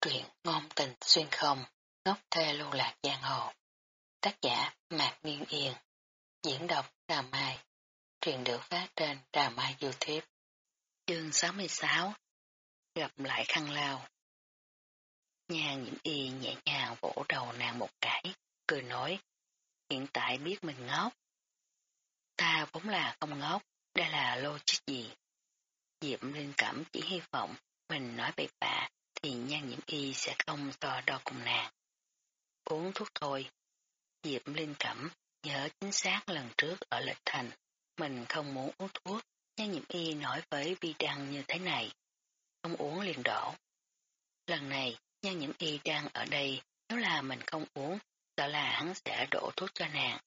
Truyện ngôn tình xuyên không, ngốc thê lưu lạc giang hồ. Tác giả Mạc Nguyên Yên. Diễn đọc trà Mai. Truyện được phát trên trà Mai Youtube. Chương 66 Gặp lại khăn lao. Nhà nhiễm y nhẹ nhàng vỗ đầu nàng một cái, cười nói. Hiện tại biết mình ngốc. Ta vốn là không ngốc, đây là logic gì. Diệm linh cảm chỉ hy vọng mình nói bậy bạ thì nhan nhiễm y sẽ không so đo cùng nàng. Uống thuốc thôi. Diệp Linh Cẩm nhớ chính xác lần trước ở Lệch Thành, mình không muốn uống thuốc, nhan nhiễm y nói với Vi Đăng như thế này. Không uống liền đổ. Lần này, nhan nhiễm y đang ở đây, nếu là mình không uống, sợ là hắn sẽ đổ thuốc cho nàng.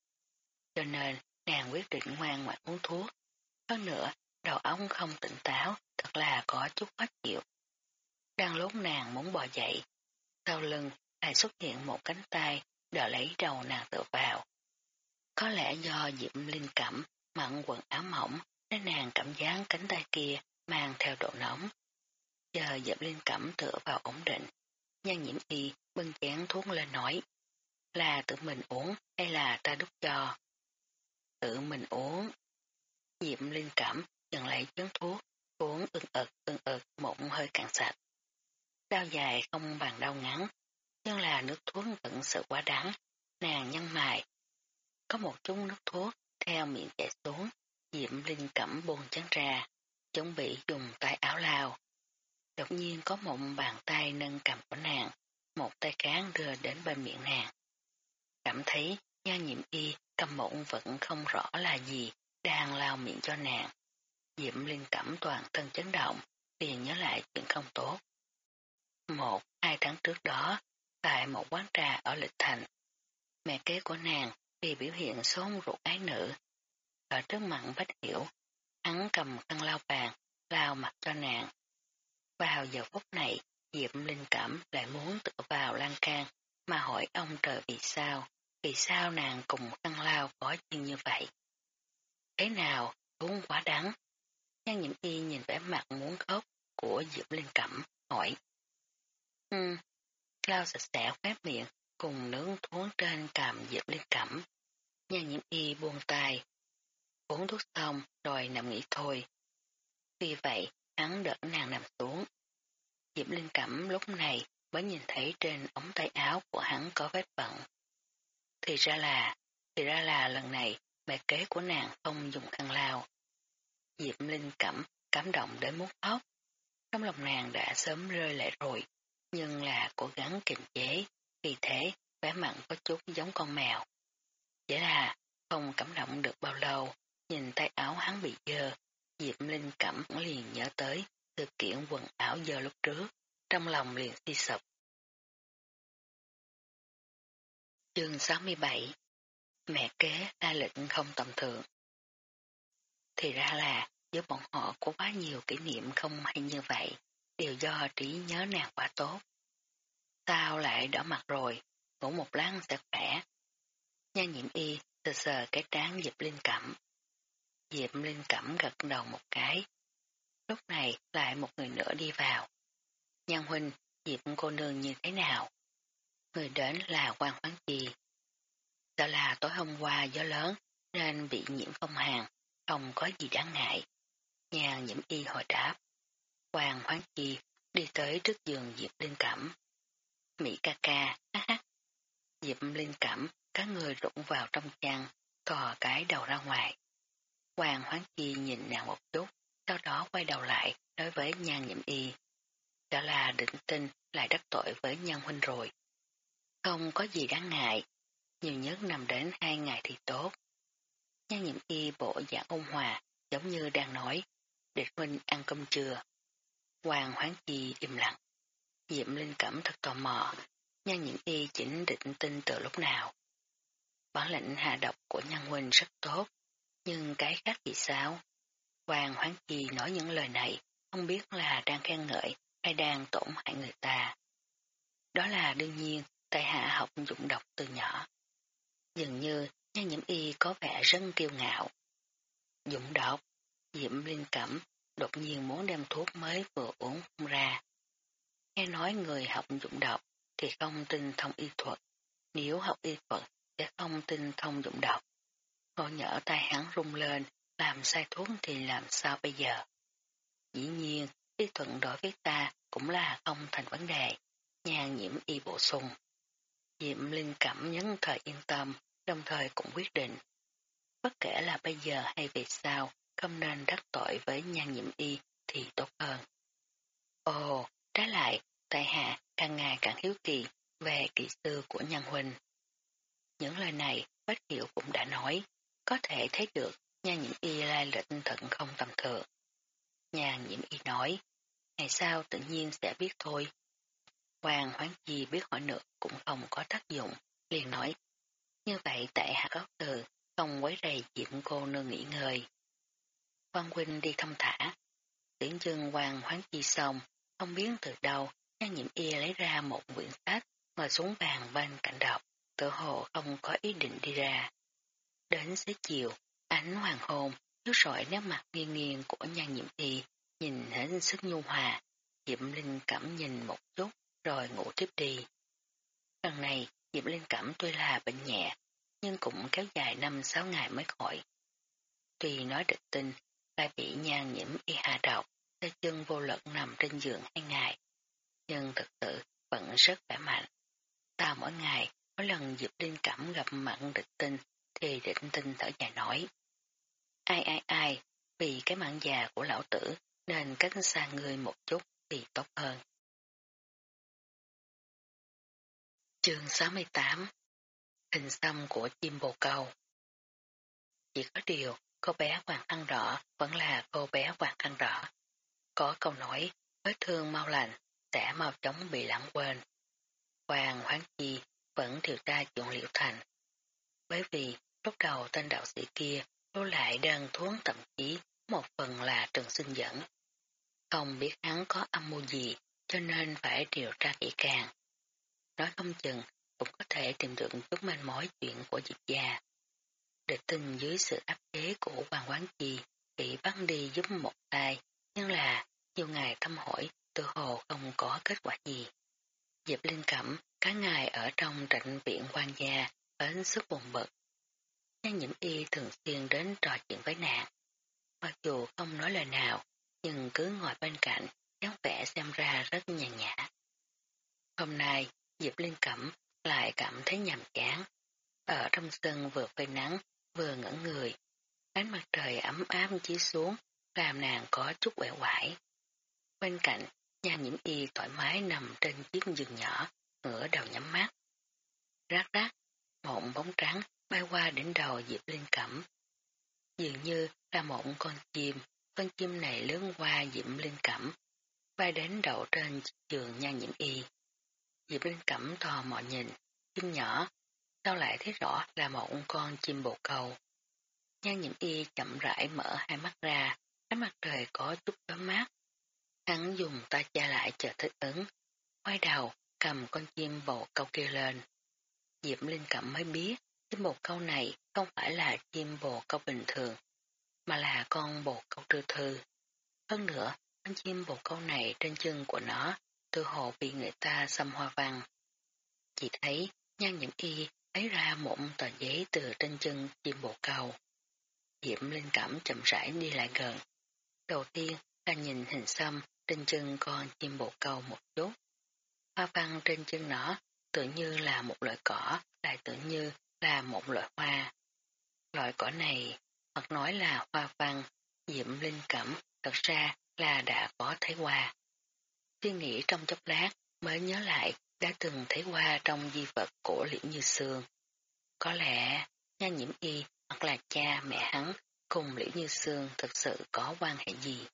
Cho nên, nàng quyết định ngoan ngoãn uống thuốc. Hơn nữa, đầu óc không tỉnh táo, thật là có chút khó chịu. Đang lúc nàng muốn bò dậy, sau lưng lại xuất hiện một cánh tay đỡ lấy đầu nàng tự vào. Có lẽ do Diệm Linh cảm mặn quần áo mỏng nên nàng cảm giác cánh tay kia mang theo độ nóng. Giờ Diệm Linh cảm tựa vào ổn định, nhan nhiễm y bưng chén thuốc lên nói là tự mình uống hay là ta đút cho. Tự mình uống. Diệm Linh cảm nhận lại chén thuốc, uống ưng ực ưng ực một hơi cạn sạch. Đau dài không bằng đau ngắn, nhưng là nước thuốc vẫn sự quá đắng, nàng nhăn mày, Có một chút nước thuốc theo miệng chảy xuống, Diệm Linh cẩm buồn chán ra, chuẩn bị dùng tay áo lao. Đột nhiên có một bàn tay nâng cầm của nàng, một tay cán đưa đến bên miệng nàng. Cảm thấy nha nhiệm y cầm mộng vẫn không rõ là gì, đang lao miệng cho nàng. Diệm Linh cẩm toàn thân chấn động, liền nhớ lại chuyện không tốt. Một, hai tháng trước đó, tại một quán trà ở Lịch Thành, mẹ kế của nàng vì biểu hiện xôn ruột ái nữ. Ở trước mặt Bách Hiểu, hắn cầm khăn lao bàn, lao mặt cho nàng. Vào giờ phút này, Diệp Linh Cẩm lại muốn tự vào lan can mà hỏi ông trời vì sao, vì sao nàng cùng khăn lao có chuyện như vậy. Thế nào, uống quá đắng. Nhan nhiễm y nhìn vẻ mặt muốn khóc của Diệp Linh Cẩm, hỏi. Ừ, lau sạch sẽ khóe miệng cùng nướng thuốc trên cằm Diệp Liên Cẩm. Nhà nhiễm y buông tay. Uống thuốc xong rồi nằm nghỉ thôi. Vì vậy, hắn đỡ nàng nằm xuống. Diệp Linh Cẩm lúc này mới nhìn thấy trên ống tay áo của hắn có vết bận. Thì ra là, thì ra là lần này mẹ kế của nàng không dùng khăn lao. Diệp Linh Cẩm cảm động đến muốn khóc. Trong lòng nàng đã sớm rơi lệ rồi nhưng là cố gắng kiềm chế, vì thế vẻ mặn có chút giống con mèo. Chỉ là không cảm động được bao lâu, nhìn tay áo hắn bị dơ, Diệp Linh cảm liền nhớ tới sự kiện quần áo dơ lúc trước, trong lòng liền suy sụp. Chương 67 Mẹ kế la lịch không tầm thường Thì ra là giữa bọn họ có quá nhiều kỷ niệm không hay như vậy đều do trí nhớ nàng quá tốt. Sao lại đỏ mặt rồi, ngủ một lát sẽ khỏe. Nhan nhiễm y sờ sờ cái trán Diệp Linh Cẩm. Diệp Linh Cẩm gật đầu một cái. Lúc này lại một người nữa đi vào. Nhan huynh, Diệp cô nương như thế nào? Người đến là quan khoáng chi. Đó là tối hôm qua gió lớn nên bị nhiễm phong hàn, không có gì đáng ngại. Nhan nhiễm y hồi đáp. Hoàng Hoáng Chi đi tới trước giường Diệp Linh Cẩm. Mỹ ca ca, á hát. Diệp Linh Cẩm, các người rụng vào trong chăn, thò cái đầu ra ngoài. Hoàng Hoáng Chi nhìn nàng một chút, sau đó quay đầu lại, nói với nhan nhiễm y. Đó là định tin lại đắc tội với Nhan huynh rồi. Không có gì đáng ngại, nhiều nhất nằm đến hai ngày thì tốt. Nhan nhiễm y bộ dạng ôn hòa, giống như đang nói, địch huynh ăn cơm trưa. Hoàng Hoán chi im lặng. Diệm Linh cảm thật tò mò, nhan nhiễm y chỉnh định tin từ lúc nào. Bản lệnh hạ độc của nhân huynh rất tốt, nhưng cái khác thì sao? Hoàng Hoán chi nói những lời này, không biết là đang khen ngợi hay đang tổn hại người ta. Đó là đương nhiên, tại hạ học dụng độc từ nhỏ. Dường như nhan nhiễm y có vẻ rất kiêu ngạo. Dụng độc, Diệm Linh Cẩm đột nhiên muốn đem thuốc mới vừa uống ra. Nghe nói người học dụng độc thì không tin thông y thuật, nếu học y thuật sẽ không tin thông dụng độc. Ngộ nhỡ tay hắn rung lên, làm sai thuốc thì làm sao bây giờ? Dĩ nhiên, y thuận đối với ta cũng là không thành vấn đề, nhàn nhiễm y bổ sung. Diệm Linh cảm nhấn thời yên tâm, đồng thời cũng quyết định. Bất kể là bây giờ hay về sau, không nên đắc tội với nhan nhiễm y thì tốt hơn. Ồ, trái lại, tại hạ càng ngày càng hiếu kỳ về kỹ sư của nhân huynh. Những lời này Bách Hiệu cũng đã nói, có thể thấy được nhan nhiễm y lai lịch thận không tầm thường. Nhan nhiễm y nói, ngày sau tự nhiên sẽ biết thôi. Hoàng hoán chi biết hỏi nữa cũng không có tác dụng, liền nói. Như vậy tại hạ góc từ, không quấy rầy diệm cô nương nghỉ ngơi. Quan huynh đi thông thả. Tiễn Dương hoàng hoán chi xong, không biết từ đâu, nhan nhiễm y lấy ra một quyển sách, ngồi xuống bàn bên cạnh đọc, tự hồ không có ý định đi ra. Đến xế chiều, ánh hoàng hôn, chiếu sỏi nét mặt nghiêng nghiêng của nhan nhiễm y, nhìn hết sức nhu hòa, Diệm Linh cảm nhìn một chút, rồi ngủ tiếp đi. Lần này, Diệm Linh Cẩm tuy là bệnh nhẹ, nhưng cũng kéo dài 5-6 ngày mới khỏi. Tuy nói địch tinh, lại bị nhan nhiễm y hạ độc, tay chân vô lực nằm trên giường hai ngày, nhưng thực sự vẫn rất khỏe mạnh. Ta mỗi ngày, mỗi lần Diệp Linh Cẩm gặp mặn địch tinh, thì định tinh thở dài nói. Ai ai ai, vì cái mạng già của lão tử, nên cách xa người một chút thì tốt hơn. Chương 68 Hình xăm của chim bồ câu chỉ có điều, cô bé Hoàng ăn rõ vẫn là cô bé Hoàng ăn rõ. Có câu nói, vết thương mau lành, sẽ mau chóng bị lãng quên. Hoàng Hoáng Chi vẫn điều tra chuyện liệu thành. Bởi vì lúc đầu tên đạo sĩ kia lưu lại đơn thuốc thậm chí một phần là trường sinh dẫn. Không biết hắn có âm mưu gì cho nên phải điều tra kỹ càng. Nói không chừng cũng có thể tìm được chút manh mối chuyện của Diệp gia. Địch tinh dưới sự áp chế của Hoàng Quán Chi bị bắt đi giúp một tay, nhưng là nhiều ngày thăm hỏi tự hồ không có kết quả gì. Diệp Linh Cẩm cả ngày ở trong trạch viện quan gia đến sức buồn bực. Nhan nhiễm y thường xuyên đến trò chuyện với nàng. Mặc dù không nói lời nào, nhưng cứ ngồi bên cạnh, dáng vẻ xem ra rất nhàn nhã. Hôm nay, Diệp Linh Cẩm lại cảm thấy nhàm chán. Ở trong sân vừa phơi nắng, vừa ngẩn người. Ánh mặt trời ấm áp chiếu xuống, làm nàng có chút quẻ quải. Bên cạnh, nhà nhiễm y thoải mái nằm trên chiếc giường nhỏ, ngửa đầu nhắm mắt. Rác rác, một bóng trắng bay qua đỉnh đầu Diệp Linh Cẩm. Dường như là một con chim, con chim này lớn qua Diệp Linh Cẩm, bay đến đậu trên giường nha nhiễm y. Diệp Linh Cẩm thò mò nhìn, chim nhỏ, sao lại thấy rõ là một con chim bồ câu. Nhan nhiễm y chậm rãi mở hai mắt ra, ánh mặt trời có chút gió mát. Hắn dùng tay cha lại chờ thích ứng, quay đầu cầm con chim bồ câu kia lên. Diệp Linh Cẩm mới biết chim bồ câu này không phải là chim bồ câu bình thường, mà là con bồ câu trư thư. Hơn nữa, con chim bồ câu này trên chân của nó tự hồ bị người ta xâm hoa văn. Chỉ thấy nhan nhiễm y lấy ra một tờ giấy từ trên chân chim bồ câu. Diệm linh cảm chậm rãi đi lại gần. Đầu tiên là nhìn hình xăm trên chân con chim bồ câu một chút. Hoa văn trên chân nó tự như là một loại cỏ, lại tự như là một loại hoa. Loại cỏ này, hoặc nói là hoa văn, diệm linh cẩm, thật ra là đã có thấy qua. Suy nghĩ trong chốc lát mới nhớ lại đã từng thấy qua trong di vật của Liễu Như Sương. Có lẽ nha nhiễm y hoặc là cha mẹ hắn cùng Liễu Như Sương thực sự có quan hệ gì.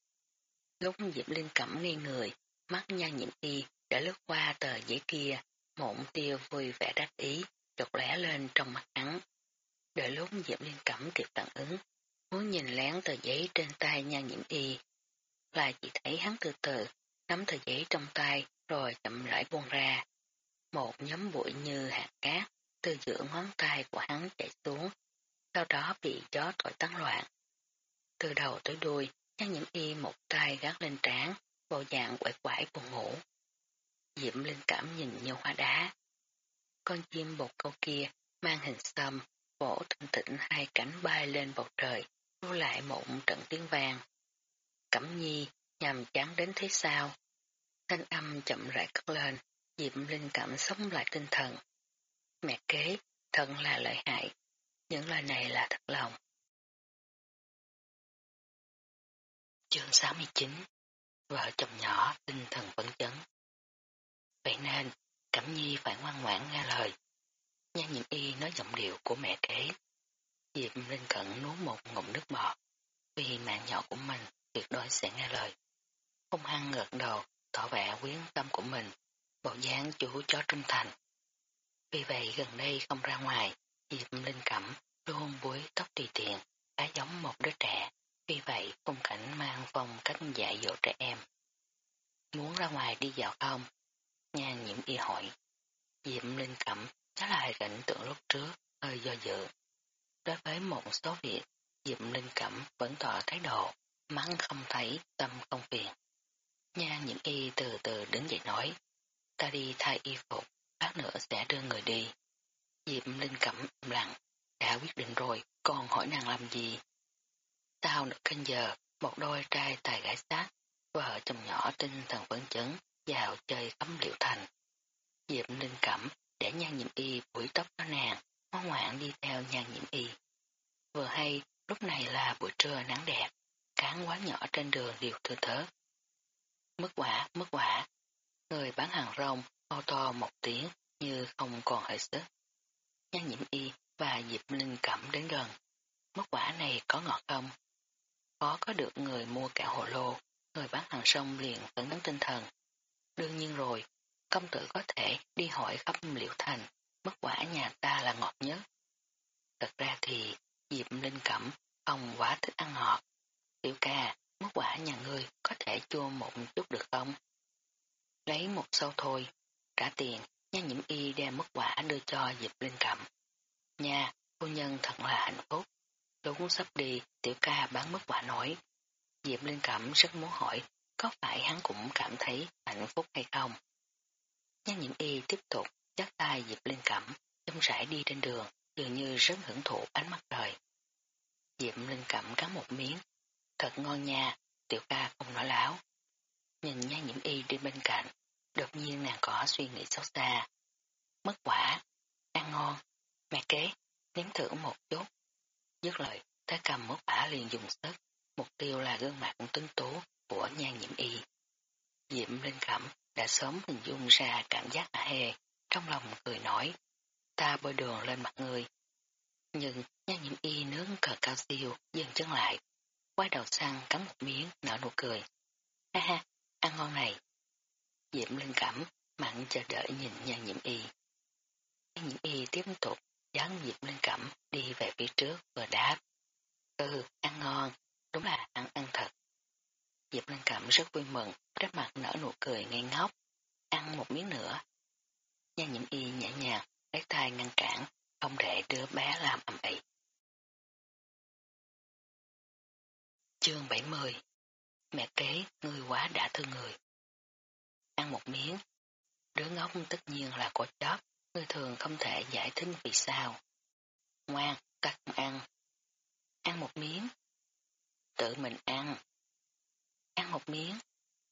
Lúc Diệp Linh cẩm ngây người, mắt nha nhiễm y đã lướt qua tờ giấy kia, mộng tiêu vui vẻ đắc ý, chột lẻ lên trong mắt hắn. Đợi lúc Diệp Linh cẩm kịp phản ứng, muốn nhìn lén tờ giấy trên tay nha nhiễm y, là chỉ thấy hắn từ từ nắm tờ giấy trong tay rồi chậm rãi buông ra. Một nhóm bụi như hạt cát từ giữa ngón tay của hắn chạy xuống, sau đó bị gió thổi tán loạn. Từ đầu tới đuôi, Trang nhiễm y một tay gác lên trán, bộ dạng quậy quải buồn ngủ. Diệm linh cảm nhìn như hoa đá. Con chim bột câu kia mang hình xăm, vỗ thanh thịnh hai cánh bay lên bầu trời, lưu lại một trận tiếng vàng. Cẩm nhi nhằm chán đến thế sao? Thanh âm chậm rãi cất lên, Diệm linh cảm sống lại tinh thần. Mẹ kế, thật là lợi hại. Những lời này là thật lòng. Chương 69 Vợ chồng nhỏ tinh thần phấn chấn. Vậy nên, Cẩm Nhi phải ngoan ngoãn nghe lời. Nhan nhiệm y nói giọng điệu của mẹ kế. Diệp Linh Cận nuốt một ngụm nước bọt. Vì mạng nhỏ của mình tuyệt đối sẽ nghe lời. không hăng ngợt đầu, tỏ vẻ quyến tâm của mình, bộ dáng chủ chó trung thành. Vì vậy gần đây không ra ngoài, Diệp Linh Cẩm luôn búi tóc tùy tiện, khá giống một đứa trẻ. Vì vậy khung cảnh mang phong cách dạy dỗ trẻ em. Muốn ra ngoài đi dạo không? Nhan nhiễm y hỏi. Diệp Linh Cẩm nhớ lại cảnh tượng lúc trước, hơi do dự. Đối với một số việc, Diệp Linh Cẩm vẫn tỏ thái độ, mắng không thấy, tâm không phiền. Nhan nhiễm y từ từ đứng dậy nói. Ta đi thay y phục, lát nữa sẽ đưa người đi. Diệp Linh Cẩm im lặng, đã quyết định rồi, còn hỏi nàng làm gì? Sau nửa canh giờ, một đôi trai tài gái sát, vợ chồng nhỏ tinh thần phấn chấn, vào chơi cấm liệu thành. Diệp Linh Cẩm để nhan nhiễm y buổi tóc cho nàng, ngoan ngoãn đi theo nhan nhiễm y. Vừa hay, lúc này là buổi trưa nắng đẹp, cán quán nhỏ trên đường đều thưa thớ. Mất quả, mất quả. Người bán hàng rong hô to một tiếng như không còn hơi sức. Nhan nhiễm y và Diệp Linh Cẩm đến gần. Mất quả này có ngọt không? Có có được người mua cả hồ lô, người bán hàng sông liền phấn tấn tinh thần. Đương nhiên rồi, công tử có thể đi hỏi khắp liệu thành, mất quả nhà ta là ngọt nhất. Thật ra thì Diệp Linh Cẩm không quá thích ăn ngọt. Tiểu ca, mất quả nhà ngươi có thể chua một chút được không? Lấy một sâu thôi, trả tiền, nha nhiễm y đem mất quả đưa cho Diệp Linh Cẩm. Nha, cô nhân thật là hạnh phúc. Đúng sắp đi, tiểu ca bán mất quả nói. Diệp Linh Cẩm rất muốn hỏi, có phải hắn cũng cảm thấy hạnh phúc hay không? Nhân nhiễm y tiếp tục dắt tay dịp Linh Cẩm, châm rãi đi trên đường, dường như rất hưởng thụ ánh mặt trời. Diệp Linh Cẩm cắn một miếng, thật ngon nha, tiểu ca không nói láo. Nhìn nha nhiễm y đi bên cạnh, đột nhiên nàng có suy nghĩ xấu xa. Mất quả, ăn ngon, mẹ kế, nếm thử một chút. Dứt lời, ta cầm mất quả liền dùng sức, mục tiêu là gương mặt tinh tú của nhan nhiễm y. Diệm Linh Cẩm đã sớm hình dung ra cảm giác ả hề, trong lòng cười nói, ta bôi đường lên mặt người. Nhưng nhan nhiễm y nướng cờ cao siêu, dừng chân lại, quay đầu sang cắn một miếng, nở nụ cười. Ha ha, ăn ngon này. Diệm Linh Cẩm mặn chờ đợi nhìn nhan nhiễm y. Nhan nhiễm y tiếp tục dán Diệm Linh Cẩm đi về phía trước vừa đáp. Ừ, ăn ngon, đúng là ăn ăn thật. Diệp Lan Cẩm rất vui mừng, rất mặt nở nụ cười ngây ngốc. Ăn một miếng nữa. Nha nhiễm y nhẹ nhàng, lấy tay ngăn cản, không để đứa bé làm ầm ĩ. Chương 70 Mẹ kế, ngươi quá đã thương người. Ăn một miếng. Đứa ngốc tất nhiên là có chóp, ngươi thường không thể giải thích vì sao. Ngoan, cắt ăn. Ăn một miếng. Tự mình ăn. Ăn một miếng,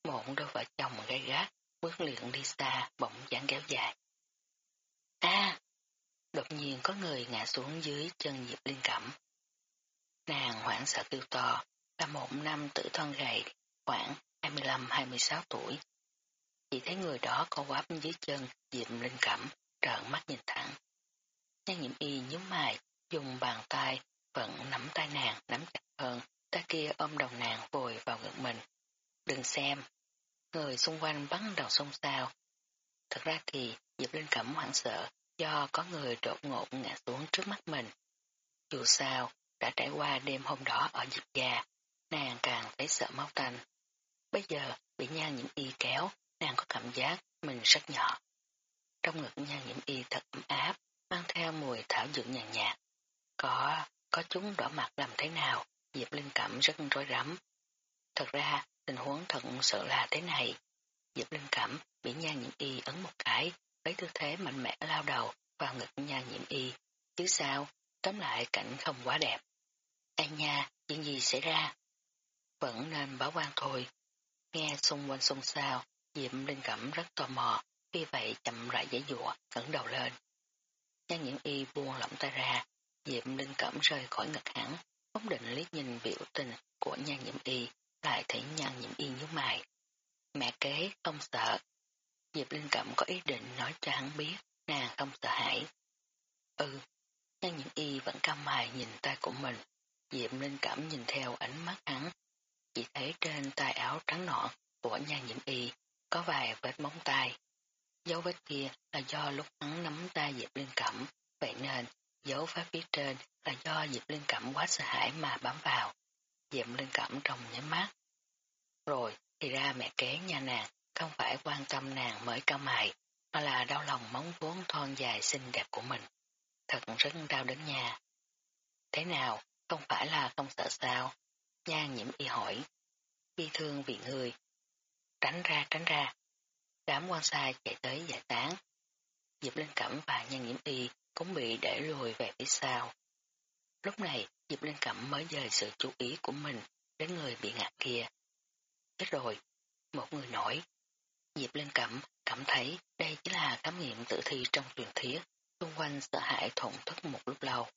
một đôi vợ chồng gay gắt, bước liền đi xa, bỗng dáng kéo dài. a Đột nhiên có người ngã xuống dưới chân Diệp Liên Cẩm. Nàng hoảng sợ kêu to, là một năm tử thân gầy, khoảng 25-26 tuổi. Chỉ thấy người đó co quắp dưới chân Diệp Linh Cẩm, trợn mắt nhìn thẳng. Nhan nhiễm y nhíu mày, dùng bàn tay vẫn nắm tay nàng nắm chặt hơn, ta kia ôm đầu nàng vùi vào ngực mình. Đừng xem. Người xung quanh bắn đầu xông xao. Thật ra thì Diệp Linh Cẩm hoảng sợ do có người đột ngột ngã xuống trước mắt mình. Dù sao, đã trải qua đêm hôm đó ở Diệp Gia, nàng càng thấy sợ máu tanh. Bây giờ bị nhan nhiễm y kéo, nàng có cảm giác mình rất nhỏ. Trong ngực nhan nhiễm y thật ấm áp, mang theo mùi thảo dược nhàn nhạt. Có, có chúng đỏ mặt làm thế nào, Diệp Linh Cẩm rất rối rắm. Thật ra, tình huống thật sự là thế này. Diệp Linh Cẩm bị nha nhiễm y ấn một cái, lấy tư thế mạnh mẽ lao đầu vào ngực nha nhiễm y. Chứ sao, tóm lại cảnh không quá đẹp. Ai nha, chuyện gì xảy ra? Vẫn nên báo quan thôi. Nghe xung quanh xung xao, Diệp Linh Cẩm rất tò mò, vì vậy chậm rãi giải dụa, ngẩng đầu lên. Nhan nhiễm y buông lỏng tay ra, Diệp Linh Cẩm rơi khỏi ngực hắn, phóng định liếc nhìn biểu tình của nhan nhiễm y, lại thấy nhan nhịn y nhíu mày. Mẹ kế không sợ. Diệp Linh Cẩm có ý định nói cho hắn biết, nàng không sợ hãi. Ừ, nhan nhịn y vẫn cao mày nhìn tay của mình. Diệp Linh Cẩm nhìn theo ánh mắt hắn, chỉ thấy trên tay áo trắng nõn của nhan nhịn y có vài vết móng tay. Dấu vết kia là do lúc hắn nắm tay Diệp Linh Cẩm, vậy nên dấu vết phía trên là do Diệp Linh Cẩm quá sợ hãi mà bám vào. Diệm Linh Cẩm trong nhắm mắt. Rồi, thì ra mẹ kế nhà nàng không phải quan tâm nàng mới cao mày, mà là đau lòng móng vuốt thon dài xinh đẹp của mình. Thật rất đau đến nhà. Thế nào, không phải là không sợ sao? Nhan nhiễm y hỏi. Bi thương vì người. Tránh ra, tránh ra. Đám quan sai chạy tới giải tán. Diệp Linh Cẩm và Nhan nhiễm y cũng bị để lùi về phía sau. Lúc này, Diệp Linh Cẩm mới dời sự chú ý của mình đến người bị ngạt kia. Chết rồi, một người nổi. Diệp Linh Cẩm cảm thấy đây chỉ là khám nghiệm tử thi trong truyền thuyết, xung quanh sợ hãi thổn thức một lúc lâu.